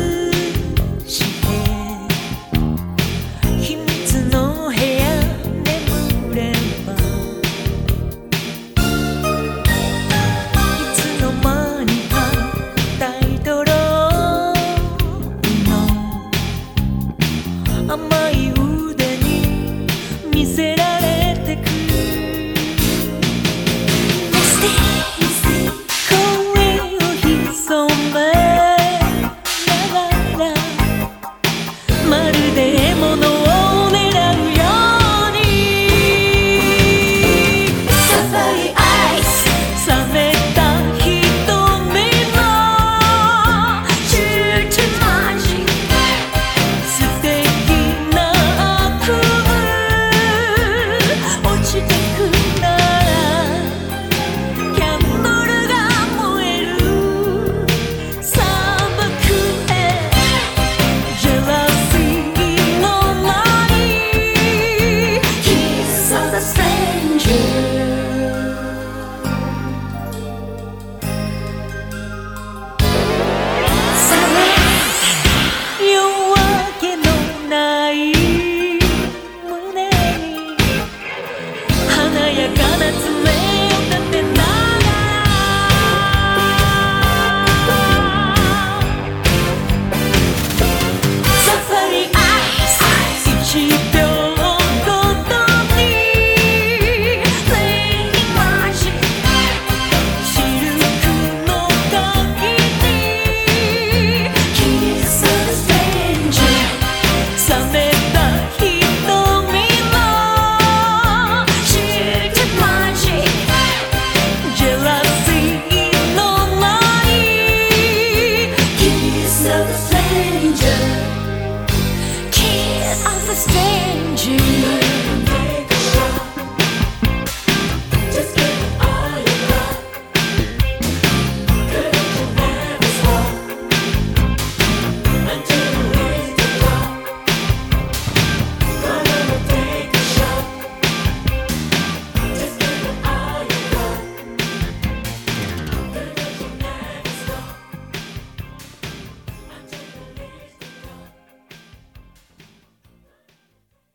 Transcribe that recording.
you. やかな